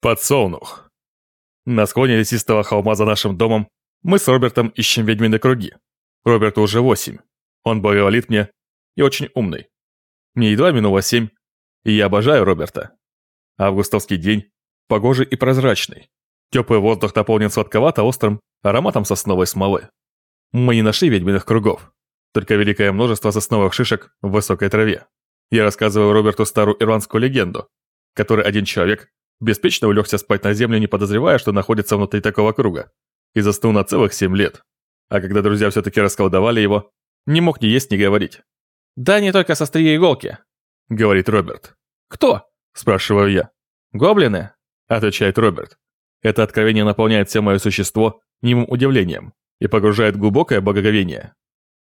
Подсолнух. На склоне лесистого холма за нашим домом мы с Робертом ищем ведьмины круги. Роберту уже восемь. Он благоволит мне и очень умный. Мне едва минуло семь, и я обожаю Роберта. Августовский день, погожий и прозрачный. Теплый воздух наполнен сладковато-острым ароматом сосновой смолы. Мы не нашли ведьминых кругов, только великое множество сосновых шишек в высокой траве. Я рассказываю Роберту старую ирландскую легенду, которой один человек беспечно улегся спать на землю, не подозревая, что находится внутри такого круга, и заснул на целых семь лет. А когда друзья все-таки расколдовали его, не мог ни есть, ни говорить. «Да не только со острие иголки», — говорит Роберт. «Кто?» — спрашиваю я. «Гоблины?» — отвечает Роберт. Это откровение наполняет все мое существо немым удивлением и погружает в глубокое благоговение.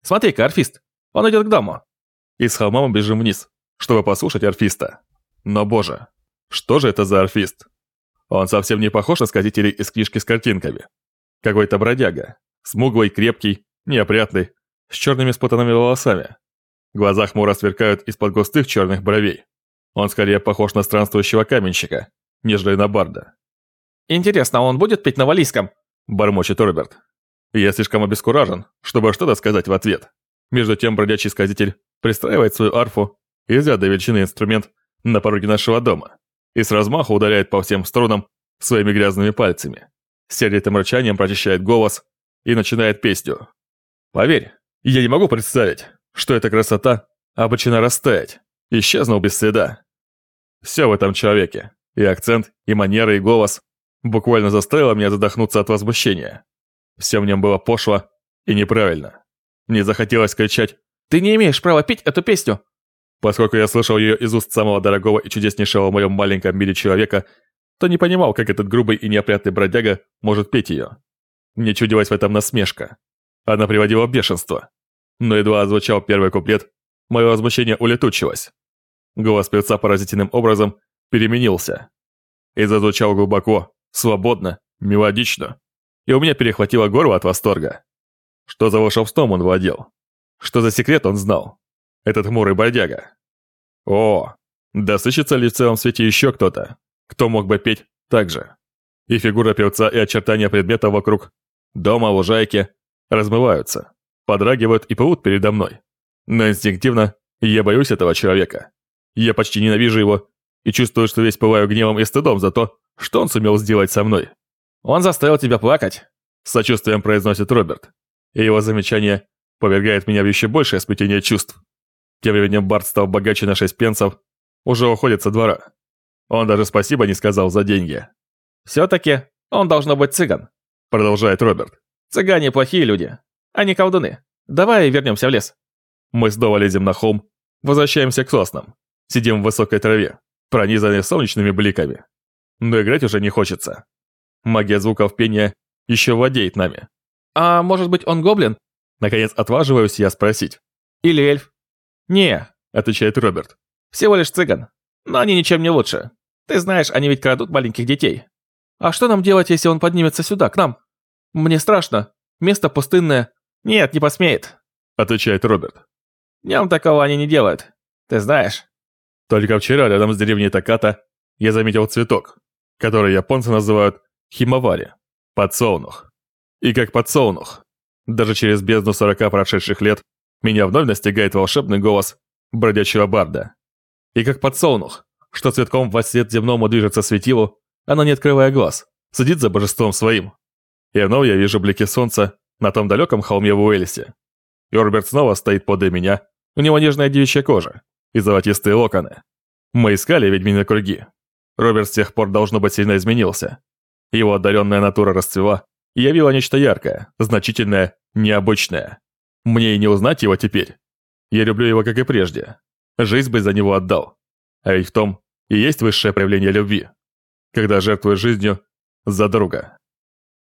«Смотри-ка, арфист, он идет к дому». И с холма мы бежим вниз, чтобы послушать арфиста. Но боже, что же это за арфист? Он совсем не похож на сказителей из книжки с картинками. Какой-то бродяга. Смуглый, крепкий, неопрятный, с черными спутанными волосами. Глаза хмуро сверкают из-под густых черных бровей. Он скорее похож на странствующего каменщика, нежели на барда. «Интересно, он будет петь на валийском?» – бормочет Роберт. Я слишком обескуражен, чтобы что-то сказать в ответ. Между тем бродячий сказитель пристраивает свою арфу и изрядной величины инструмент на пороге нашего дома и с размаху ударяет по всем струнам своими грязными пальцами. С сердитым рычанием прочищает голос и начинает песню. Поверь, я не могу представить, что эта красота обычно растаять, исчезнул без следа. Все в этом человеке, и акцент, и манера, и голос, буквально заставило меня задохнуться от возмущения. Все в нем было пошло и неправильно. Мне захотелось кричать «Ты не имеешь права петь эту песню!» Поскольку я слышал ее из уст самого дорогого и чудеснейшего в моем маленьком мире человека, то не понимал, как этот грубый и неопрятный бродяга может петь ее. Мне чудилась в этом насмешка. Она приводила в бешенство. Но едва озвучал первый куплет, мое возмущение улетучилось. Голос певца поразительным образом переменился. И зазвучал глубоко, свободно, мелодично. И у меня перехватило горло от восторга. Что за волшебством он владел? Что за секрет он знал? Этот хмурый бродяга. О, да сыщется ли в целом свете еще кто-то, кто мог бы петь так же? И фигура певца, и очертания предметов вокруг, дома, лужайки, размываются, подрагивают и плывут передо мной. Но инстинктивно я боюсь этого человека. Я почти ненавижу его и чувствую, что весь пылаю гневом и стыдом за то, что он сумел сделать со мной. «Он заставил тебя плакать», — сочувствием произносит Роберт. И его замечание повергает меня в еще большее смятение чувств. Тем временем Барт стал богаче на 6 пенсов, уже уходит со двора. Он даже спасибо не сказал за деньги. «Все-таки он должно быть цыган», — продолжает Роберт. «Цыгане плохие люди, они колдуны. Давай вернемся в лес». Мы снова лезем на холм, возвращаемся к соснам. Сидим в высокой траве, пронизанной солнечными бликами. Но играть уже не хочется. Магия звуков пения еще владеет нами. «А может быть он гоблин?» Наконец отваживаюсь я спросить. «Или эльф?» «Не», — отвечает Роберт. «Всего лишь цыган. Но они ничем не лучше. Ты знаешь, они ведь крадут маленьких детей. А что нам делать, если он поднимется сюда, к нам? Мне страшно. Место пустынное. Нет, не посмеет», — отвечает Роберт. «Днем такого они не делают. Ты знаешь». Только вчера рядом с деревней Таката я заметил цветок, который японцы называют химавари, подсолнух. И как подсолнух, даже через бездну сорока прошедших лет меня вновь настигает волшебный голос бродячего барда. И как подсолнух, что цветком во след земному движется светилу, она, не открывая глаз, сидит за божеством своим. И вновь я вижу блики солнца на том далеком холме в Уэльсе. И Орберт снова стоит подле меня, у него нежная девичья кожа и золотистые локоны. Мы искали ведьмины круги. Роберт с тех пор, должно быть, сильно изменился. Его одаренная натура расцвела и явила нечто яркое, значительное, необычное. Мне и не узнать его теперь. Я люблю его, как и прежде. Жизнь бы за него отдал. А ведь в том и есть высшее проявление любви. Когда жертвуешь жизнью за друга.